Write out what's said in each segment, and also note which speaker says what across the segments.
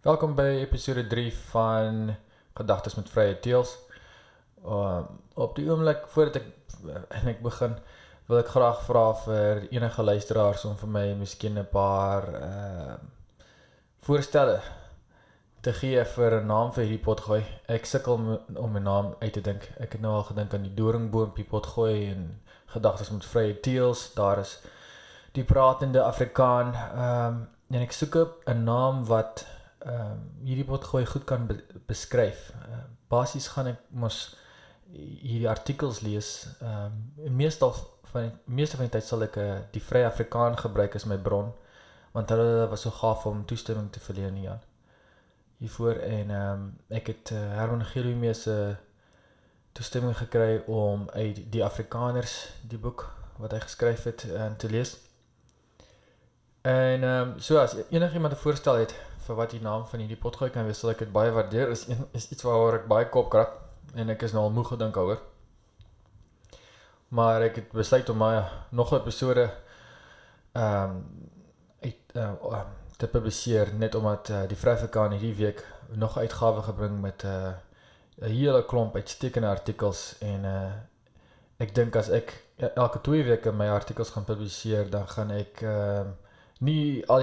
Speaker 1: Welkom by episode 3 van Gedagtes met Vrye Teels. Uh op die oomblik voordat ek en ek begin, wil ek graag vra vir enige luisteraars om vir my miskien 'n paar uh voorstelle te gee vir 'n naam vir hierdie potgooi. Ek sukkel om 'n naam uit te dink. Ek het nou al gedink aan die doringboompie potgooi en Gedagtes met Vrye Teels. Daar is die pratende Afrikaan. Ehm um, en ek soek 'n naam wat ehm um, hierdie potgooi goed kan be beskryf. Uh, Basies gaan ek mos hierdie artikels lees. Ehm um, meestal van die meeste van die tyd sal ek uh, die Vrye Afrikaan gebruik as my bron want hulle was so gaaf om toestemming te verleen hier. Hiervoor en ehm um, ek het uh, Herman Gilumee se toestemming gekry om uit die Afrikaners die boek wat hy geskryf het uh, te lees. En ehm um, so as enigiemand 'n voorstel het vir wat die naam van hierdie potgooi kan wees, sal ek dit baie waardeer. Is een, is iets waaroor ek baie kop krap en ek is nou al moeg gedink daaroor. Maar ek het besluit om my nog 'n episode ehm um, uit uh, te publiseer net omdat uh, die Vryfrikaan hierdie week nog uitgawe gebring met 'n uh, 'n hele klomp uitstekende artikels en uh ek dink as ek elke 2 weke my artikels gaan publiseer, dan gaan ek ehm uh, nie al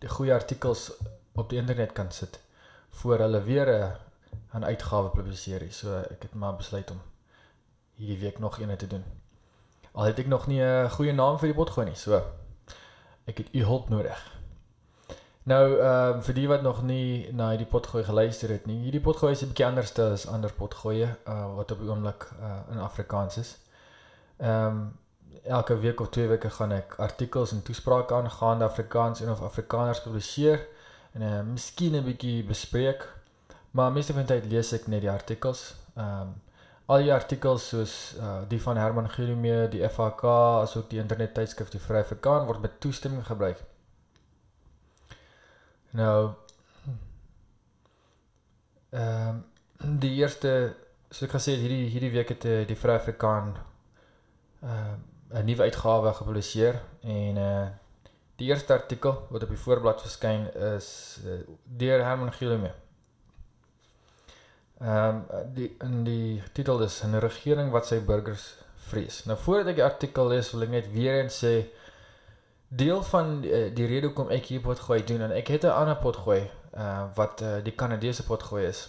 Speaker 1: die goeie artikels op die internet kan sit voor hulle weer 'n uitgawe publiseer. So ek het maar besluit om hierdie week nog een te doen. Al het ek nog nie 'n goeie naam vir die pot gooi nie. So ek het u hulp nodig. Nou ehm um, vir die wat nog nie na hierdie potgooi geluister het nie. Hierdie potgooi is 'n bietjie anders as ander potgoeie uh, wat op die oomblik uh, in Afrikaans is. Ehm um, elke week of twee weke gaan ek artikels en toesprake aangaande Afrikaans en of Afrikaners publiseer en uh, miskien 'n bietjie bespreek. Maar meeste van die tyd lees ek net die artikels. Ehm um, al die artikels soos uh, die van Herman Gilumee, die FHK, asook die internet tydskrif die Vrye Afrikaan word met toestemming gebruik. Nou ehm um, die eerste so ek gesê hierdie hierdie week het uh, die Vrye Afrikaan ehm uh, 'n nuwe uitgawe gepubliseer en uh die eerste artikel wat op die voorblad verskyn is uh, deur Herman Gilumee. Ehm um, die in die titel is 'n regering wat sy burgers vrees. Nou voordat ek die artikel lees, wil ek net weer eens sê deel van eh, die rede hoekom ek hier pot gooi doen en ek het 'n ander pot gooi uh wat uh, die Kanadese pot gooi is.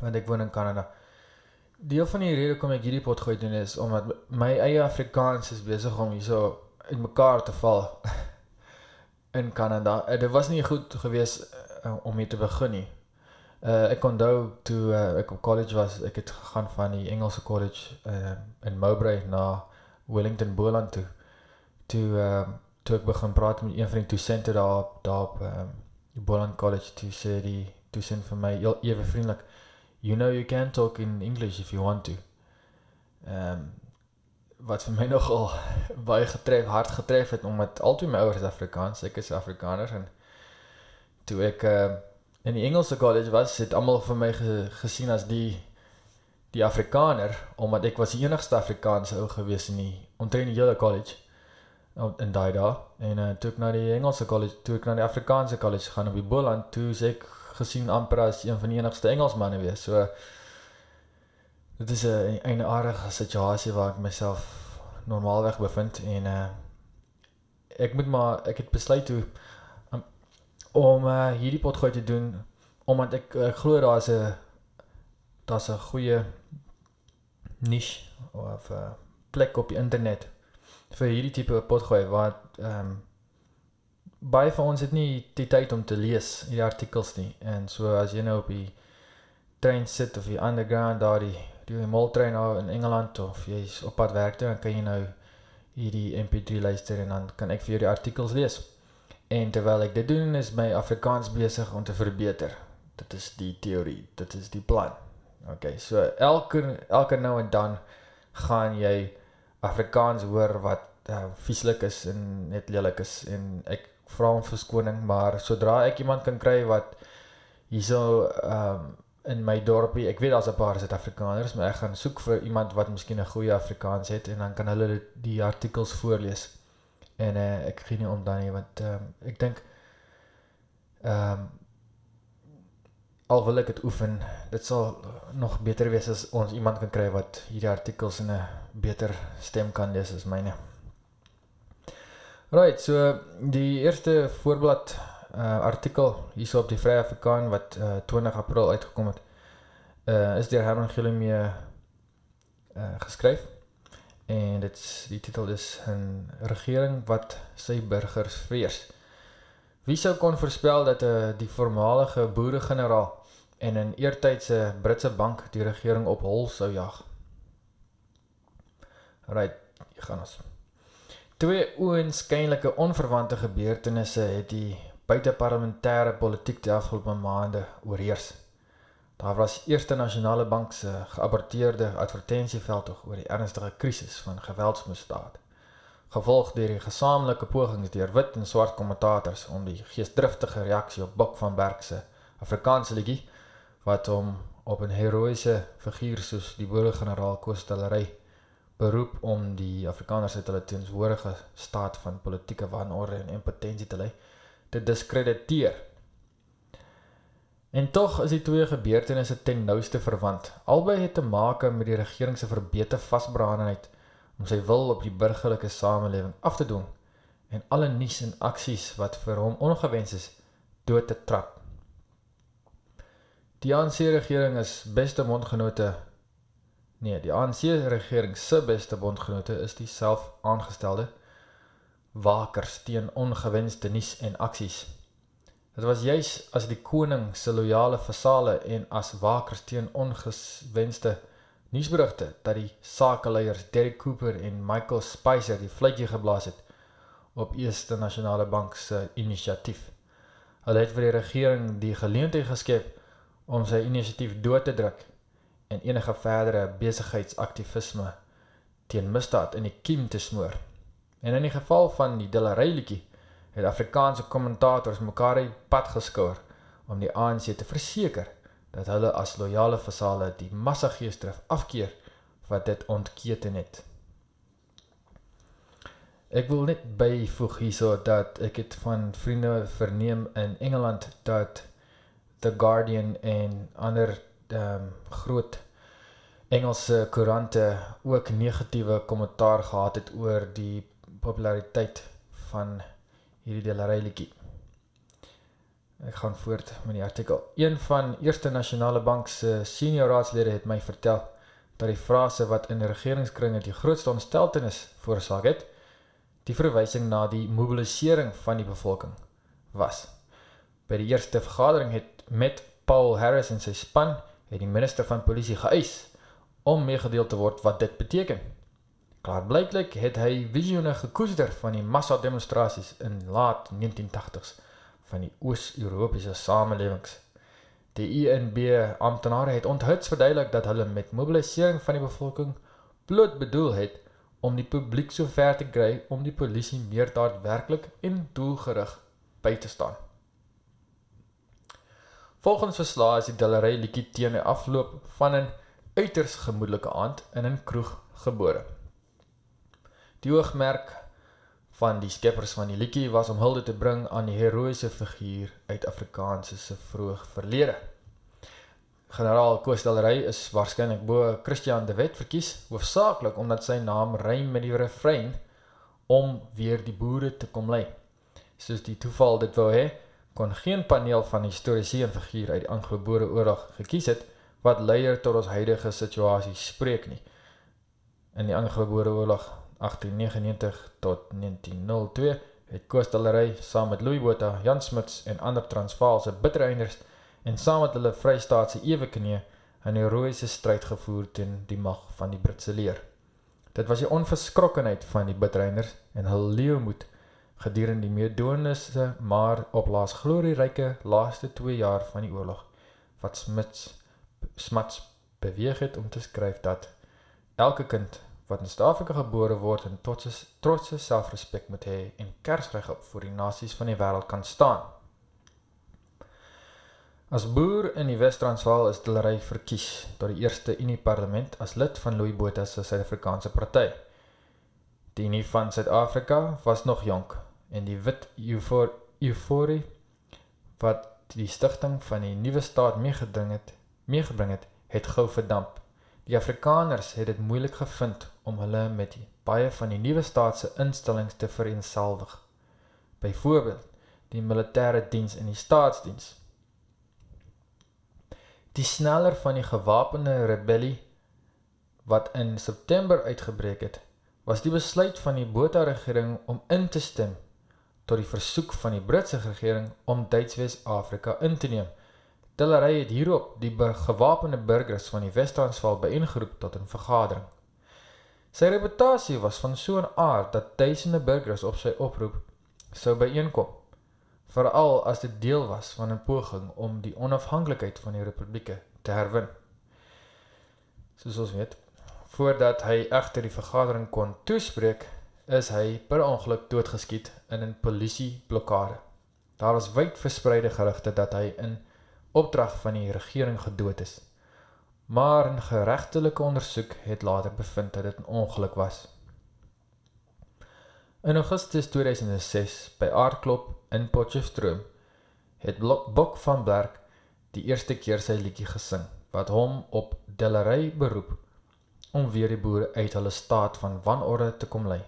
Speaker 1: Want ek woon in Kanada. Deel van die rede hoekom ek hierdie pot gooi doen is omdat my eie Afrikaans is besig om hierso in mekaar te val in Kanada. Uh, dit was nie goed gewees uh, om hier te begin nie. Uh ek onthou toe uh, ek op college was, ek het gegaan van die Engelse college uh, in Mowbray na Wellington Boland toe. Toe uh toe ek begin praat met een van die dosente daar daar op um, Boland College toe sê die dosent vir my ewe vriendelik you know you can talk in English if you want to. Ehm um, wat vir my nogal baie getref, hard getref het omdat altyd my ouers Afrikaans, ek is Afrikaner en toe ek uh, in die Engelse college was, het almal vir my ge, gesien as die die Afrikaner omdat ek was die enigste Afrikaanse ou gewees in die omtrent die hele college in daai dae en uh, toe ek na die Engelse college, toe ek na die Afrikaanse college gaan op die Boland, toe sê ek gesien amper as een van die enigste Engelsmanne wees. So dit is 'n 'n aardige situasie waar ek myself normaalweg bevind en uh ek moet maar ek het besluit toe um, om uh, hierdie potgooi te doen omdat ek ek glo daar's 'n daar's 'n goeie niche of 'n uh, plek op die internet vir hierdie tipe potgooi wat ehm um, baie van ons het nie die tyd om te lees hierdie artikels nie. En so as jy nou op die trein sit of die underground daar die die moltrein nou in Engeland of jy's op pad werk toe, dan kan jy nou hierdie MP3 luister en dan kan ek vir jou die artikels lees. En terwyl ek dit doen, is my Afrikaans besig om te verbeter. Dit is die teorie, dit is die plan. OK, so elke elke nou en dan gaan jy Afrikaans hoor wat uh, vieslik is en net lelik is en ek vra om verskoning, maar sodra ek iemand kan kry wat hierso ehm um, in my dorpie, ek weet daar's 'n paar Suid-Afrikaners, maar ek gaan soek vir iemand wat miskien 'n goeie Afrikaans het en dan kan hulle die, artikels voorlees. En uh, ek gee nie om dan nie want ehm um, ek dink ehm um, al wil ek dit oefen, dit sal nog beter wees as ons iemand kan kry wat hierdie artikels in 'n beter stem kan lees as myne. Right, so die eerste voorblad uh, artikel hierso op die Vrye Afrikaan wat uh, 20 April uitgekom het, uh, is deur Herman Gillemee uh, geskryf. En dit die titel is 'n regering wat sy burgers vrees. Wie sou kon voorspel dat uh, die voormalige boere-generaal en 'n eertydse Britse bank die regering op hol sou jag? Right, gaan ons. Twee oënskynlike onverwante gebeurtenisse het die buiteparlementêre politiek die afgelope maande oorheers. Daar was eerste nasionale bank se geaborteerde advertensieveldtog oor die ernstige krisis van geweldsmisdaad, gevolg deur die gesamentlike pogings deur wit en swart kommentators om die geesdriftige reaksie op Bok van Berg se Afrikaanse liedjie wat hom op 'n heroïese figuur soos die boere-generaal Koostelery beroep om die Afrikaners uit hulle teenswoordige staat van politieke wanorde en impotensie te lei te diskrediteer. En tog is die twee gebeurtenisse ten nouste verwant. Albei het te maak met die regering se verbete vasbraandheid om sy wil op die burgerlike samelewing af te doen en alle nuus en aksies wat vir hom ongewens is dood te trap. Die ANC regering is beste mondgenote Nee, die ANC regering se beste bondgenote is die self aangestelde wakers teen ongewenste nuus en aksies. Dit was juis as die koning se loyale vasale en as wakers teen ongewenste nuusberigte dat die sakeleiers Derek Cooper en Michael Spicer die vletjie geblaas het op Eerste Nasionale Bank se inisiatief. Hulle het vir die regering die geleentheid geskep om sy inisiatief dood te druk en enige verdere besigheidsaktivisme teen misdaad in die kiem te smoor. En in die geval van die Dilleryletjie het Afrikaanse kommentators mekaar op pad geskouer om die ANC te verseker dat hulle as loyale vasale die massageesdrif afkeer wat dit ontketen het. Ek wil net byvoeg hierso dat ek het van vriende verneem in Engeland dat The Guardian en ander um, groot Engelse koerante ook negatiewe kommentaar gehad het oor die populariteit van hierdie deleryletjie. Ek gaan voort met die artikel. Een van Eerste Nasionale Bank se senior raadslede het my vertel dat die frase wat in regeringskringe die grootste ontsteltenis veroorsaak het, die verwysing na die mobilisering van die bevolking was. By die eerste vergadering het met Paul Harris en sy span het die minister van polisie geëis om meegedeel te word wat dit beteken. Klaarblyklik het hy visioene gekoester van die massa demonstrasies in laat 1980s van die Oos-Europese samelewings. Die INB amptenare het onthuts verduidelik dat hulle met mobilisering van die bevolking bloot bedoel het om die publiek so ver te kry om die polisie meer daadwerklik en doelgerig by te staan. Volgens verslae is die dillery liedjie teen die afloop van 'n uiters gemoedelike aand in 'n kroeg gebore. Die oogmerk van die skeppers van die liedjie was om hulde te bring aan die heroïese figuur uit Afrikaanse se vroeg verlede. Generaal Koostelry is waarskynlik bo Christian de Wet verkies, hoofsaaklik omdat sy naam rym met die refrein om weer die boere te kom lei. Soos die toeval dit wou hê, kon geen paneel van historiese en figure uit die Anglo-Boere oorlog gekies het wat leier tot ons huidige situasie spreek nie. In die Anglo-Boere oorlog 1899 tot 1902 het Koostelary saam met Louis Botha, Jan Smuts en ander Transvaalse bittereiners en saam met hulle Vrystaatse eweknie 'n heroïese stryd gevoer teen die mag van die Britse leer. Dit was die onverskrokkenheid van die bittereiners en hul leeumoed gedurende die meedonisse maar op laas glorieryke laaste 2 jaar van die oorlog wat Smuts Smuts beweeg het om te skryf dat elke kind wat in Suid-Afrika gebore word en trotse trotse selfrespek moet hê en kersreg op vir die nasies van die wêreld kan staan. As boer in die Wes-Transvaal is Dillery verkies tot die eerste Unie Parlement as lid van Louis Botha se Suid-Afrikaanse party. Die Unie van Suid-Afrika was nog jonk en die wit euforie wat die stigting van die nuwe staat meegedring het, meegebring het, het gou verdamp. Die Afrikaners het dit moeilik gevind om hulle met die baie van die nuwe staat se instellings te vereenselwig. Byvoorbeeld, die militêre diens en die staatsdiens. Die sneller van die gewapende rebellie wat in September uitgebreek het, was die besluit van die Botha regering om in te stem tot die versoek van die Britse regering om Duits-Wes-Afrika in te neem. Tillery het hierop die gewapende burgers van die Wes-Transvaal byeengeroep tot 'n vergadering. Sy reputasie was van so 'n aard dat duisende burgers op sy oproep sou byeenkom, veral as dit deel was van 'n poging om die onafhanklikheid van die republieke te herwin. Soos ons weet, voordat hy egter die vergadering kon toespreek, is hy per ongeluk doodgeskiet in 'n polisieblokade. Daar was wyd verspreide gerugte dat hy in opdrag van die regering gedood is. Maar 'n geregtelike ondersoek het later bevind dat dit 'n ongeluk was. In Augustus 2006 by Aardklop in Potchefstroom het Bok van Blerk die eerste keer sy liedjie gesing wat hom op Delery beroep om weer die boere uit hulle staat van wanorde te kom lei.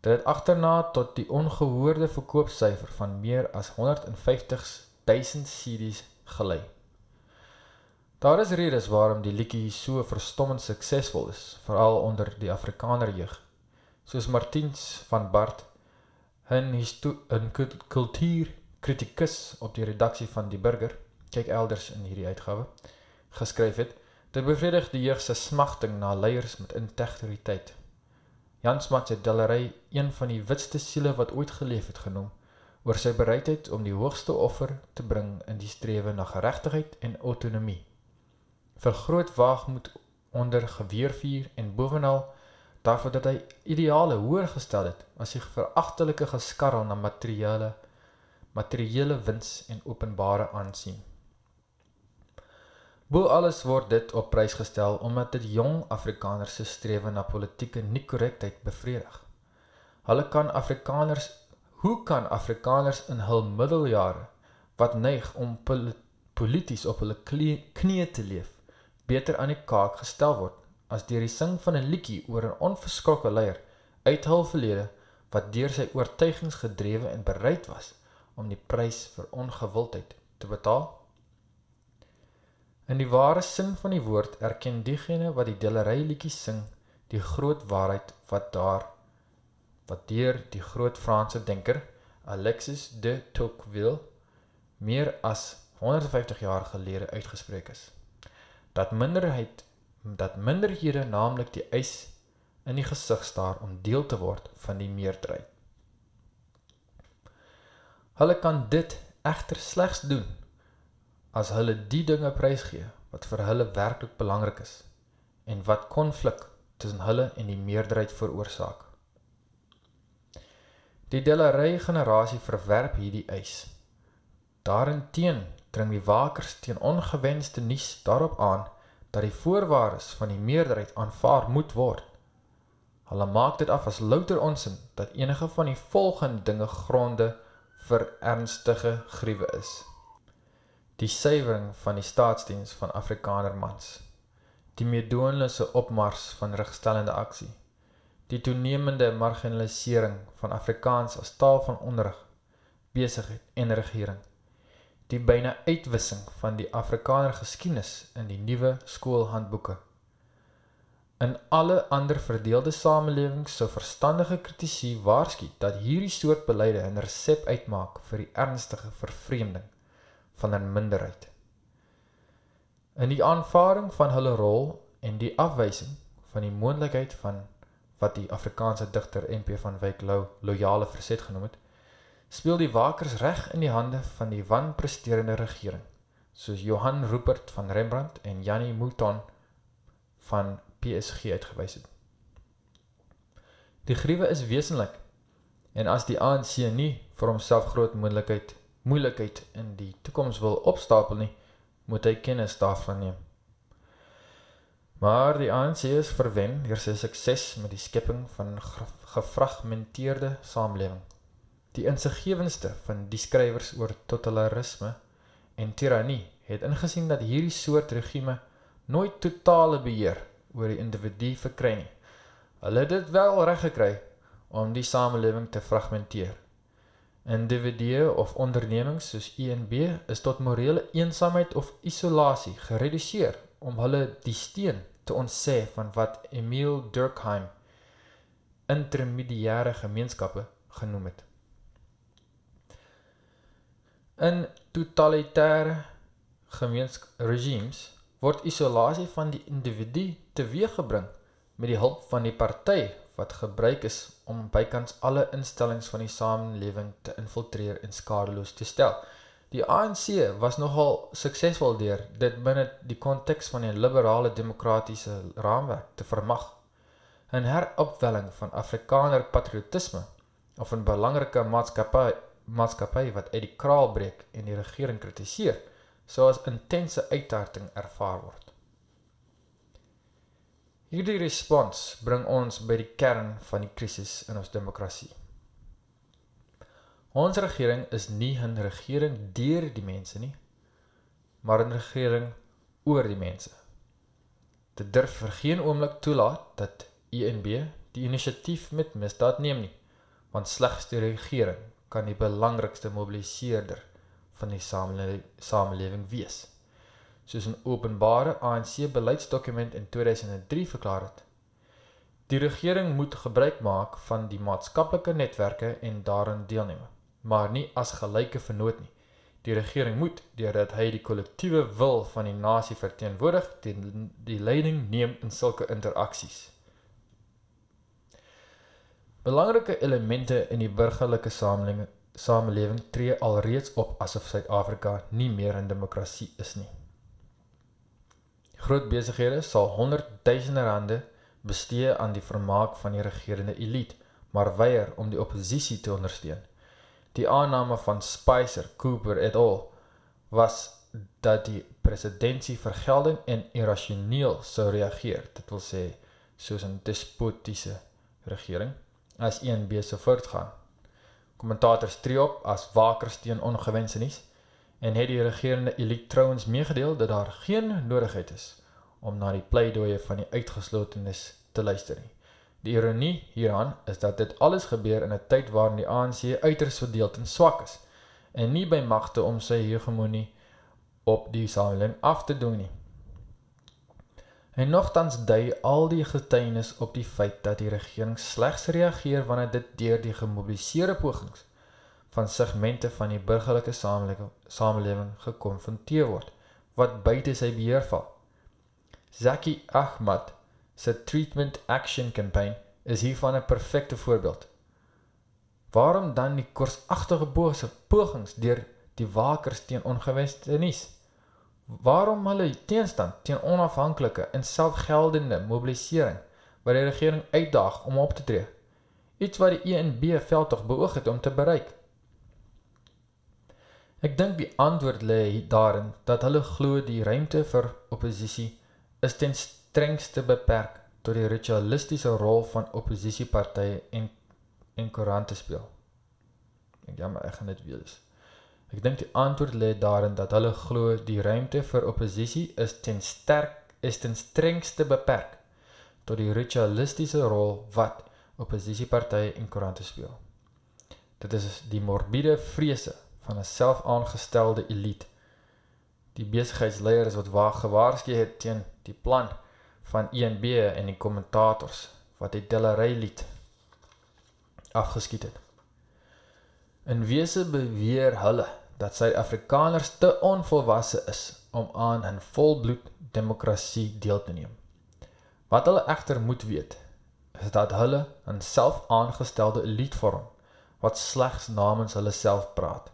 Speaker 1: Dit het agterna tot die ongehoorde verkoopsyfer van meer as 150 000 CD's gelei. Daar is redes waarom die liedjie so verstommend suksesvol is, veral onder die Afrikaner jeug. Soos Martiens van Bart, 'n 'n kultuurkritikus op die redaksie van Die Burger, kyk elders in hierdie uitgawe, geskryf het: "Dit bevredig die jeug se smagting na leiers met integriteit." Jan Smuts het Dillery een van die witste siele wat ooit geleef het genoem oor sy bereidheid om die hoogste offer te bring in die strewe na geregtigheid en autonomie. Vir groot waagmoed onder geweervuur en bovenal daarvoor dat hy ideale hoër gestel het as die veragtelike geskarrel na materiële materiële wins en openbare aansien. Bo alles word dit op prys gestel omdat dit jong Afrikaners se strewe na politieke nie korrektheid bevredig. Hulle kan Afrikaners, hoe kan Afrikaners in hul middeljare wat neig om polities op hulle knieë te leef, beter aan die kaak gestel word as deur die sing van 'n liedjie oor 'n onverskrokke leier uit hul verlede wat deur sy oortuigings gedrewe en bereid was om die prys vir ongewildheid te betaal? In die ware sin van die woord erken diegene wat die dillery liedjies sing die groot waarheid wat daar wat deur die groot Franse denker Alexis de Tocqueville meer as 150 jaar gelede uitgespreek is. Dat minderheid dat minderhede naamlik die eis in die gesig staar om deel te word van die meerderheid. Hulle kan dit egter slegs doen as hulle die dinge prysgee wat vir hulle werklik belangrik is en wat konflik tussen hulle en die meerderheid veroorsaak. Die Delery generasie verwerp hierdie eis. Daarenteen dring die wakers teen ongewenste nuus daarop aan dat die voorwaardes van die meerderheid aanvaar moet word. Hulle maak dit af as louter onsin dat enige van die volgende dinge gronde vir ernstige gruwe is die suiwering van die staatsdiens van Afrikaner mans, die meedoenlose opmars van regstellende aksie, die toenemende marginalisering van Afrikaans as taal van onderrig, besigheid en regering, die byna uitwissing van die Afrikaner geskiedenis in die nuwe skoolhandboeke. In alle ander verdeelde samelewings sou verstandige kritisie waarsku dat hierdie soort beleide 'n resep uitmaak vir die ernstige vervreemding van 'n minderheid. In die aanvaarding van hulle rol en die afwysing van die moontlikheid van wat die Afrikaanse digter NP van Wyk Lou loyale verset genoem het, speel die wakers reg in die hande van die wanpresterende regering, soos Johan Rupert van Rembrandt en Janie Mouton van PSG uitgewys het. Die gruwe is wesenlik en as die ANC nie vir homself groot moontlikheid moeilikheid in die toekoms wil opstapel nie, moet hy kennis daarvan neem. Maar die ANC is verwen deur sy sukses met die skepping van gefragmenteerde samelewing. Die insiggewendste van die skrywers oor totalitarisme en tirannie het ingesien dat hierdie soort regime nooit totale beheer oor die individu verkry nie. Hulle het dit wel reg gekry om die samelewing te fragmenteer. Individue of ondernemings soos INB is tot morele eensaamheid of isolasie gereduseer om hulle die steen te ontsê van wat Emile Durkheim intermediêre gemeenskappe genoem het. In totalitêre gemeenskapsregimes word isolasie van die individu teweeggebring met die hulp van die party wat gebruik is om bykans alle instellings van die samelewing te infiltreer en skadeloos te stel. Die ANC was nogal suksesvol deur dit binne die konteks van 'n liberale demokratiese raamwerk te vermag. 'n Heropwelling van Afrikaner patriotisme of 'n belangrike maatskappy maatskappy wat uit die kraal breek en die regering kritiseer, sou as intense uittarting ervaar word. Hierdie respons bring ons by die kern van die krisis in ons demokrasie. Ons regering is nie 'n regering deur die mense nie, maar 'n regering oor die mense. Dit durf vir geen oomblik toelaat dat INB die inisiatief met misdaad neem nie, want slegs die regering kan die belangrikste mobiliseerder van die samelewing wees soos 'n openbare ANC beleidsdokument in 2003 verklaar het. Die regering moet gebruik maak van die maatskaplike netwerke en daarin deelneem, maar nie as gelyke vennoot nie. Die regering moet deurdat hy die kollektiewe wil van die nasie verteenwoordig, die, die leiding neem in sulke interaksies. Belangrike elemente in die burgerlike samelewing samelewing tree alreeds op asof Suid-Afrika nie meer 'n demokrasie is nie. Groot besighede sal honderdduisende rande bestee aan die vermaak van die regerende elite, maar weier om die oppositie te ondersteun. Die aanname van Spicer Cooper et al was dat die presidentsie vergelding en irrasioneel sou reageer, dit wil sê soos 'n despotiese regering as een besig voortgaan. Kommentators tree op as wakers teen ongewenste nuus en het die regerende elite trouens meegedeel dat daar geen nodigheid is om na die pleidooie van die uitgeslotenes te luister nie. Die ironie hieraan is dat dit alles gebeur in 'n tyd waarin die ANC uiters verdeeld en swak is en nie by magte om sy hegemonie op die samelewing af te doen nie. En nogtans dui al die getuienis op die feit dat die regering slegs reageer wanneer dit deur die gemobiliseerde pogings van segmente van die burgerlike samelewing gekonfronteer word wat buite sy beheer val. Zaki Ahmad se treatment action campaign is hiervan 'n perfekte voorbeeld. Waarom dan die korsagtige bose pogings deur die wakers teen ongewenste nuus? Waarom hulle teenstand teen onafhanklike en selfgeldende mobilisering wat die regering uitdaag om op te tree? Iets wat die ENB veldtog beoog het om te bereik. Ek dink die antwoord lê daarin dat hulle glo die ruimte vir oppositie is ten strengste beperk tot die ritualistiese rol van oppositiepartye en en koerante speel. Ek jammer, ek gaan dit wees. Ek dink die antwoord lê daarin dat hulle glo die ruimte vir oppositie is ten sterk is ten strengste beperk tot die ritualistiese rol wat oppositiepartye en koerante speel. Dit is die morbiede vrese van 'n selfaangestelde elite. Die besigheidsleiers wat waag gewaarsku het teen die plan van ENB en die kommentators wat die Delery lied afgeskiet het. In wese beweer hulle dat Suid-Afrikaners te onvolwasse is om aan 'n volbloed demokrasie deel te neem. Wat hulle egter moet weet, is dat hulle 'n selfaangestelde elite vorm wat slegs namens hulle self praat.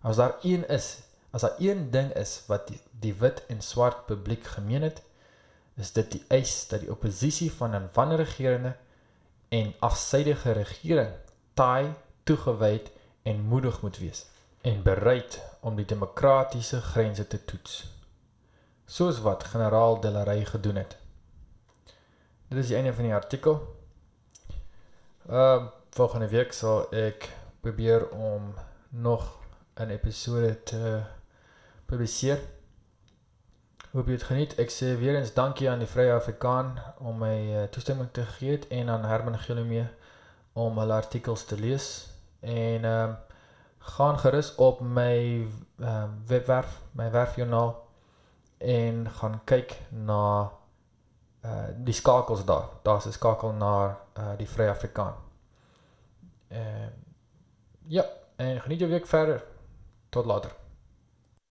Speaker 1: As daar een is, as daar een ding is wat die, die wit en swart publiek gemeen het, is dit die eis dat die oppositie van 'n wanregerende en afsydige regering taai, toegewyd en moedig moet wees en bereid om die demokratiese grense te toets. Soos wat generaal Delery gedoen het. Dit is die einde van die artikel. Ehm uh, volgende week sal ek probeer om nog 'n episode te publiseer. Hoop jy het geniet. Ek sê weer eens dankie aan die Vrye Afrikaan om my uh, toestemming te gee het en aan Herman Gilomee om hulle artikels te lees en ehm uh, gaan gerus op my uh, webwerf, my werfjoernaal en gaan kyk na uh die skakels daar. Daar's 'n skakel na uh die Vrye Afrikaan. Ehm uh, ja, en geniet jou week verder. Tot later.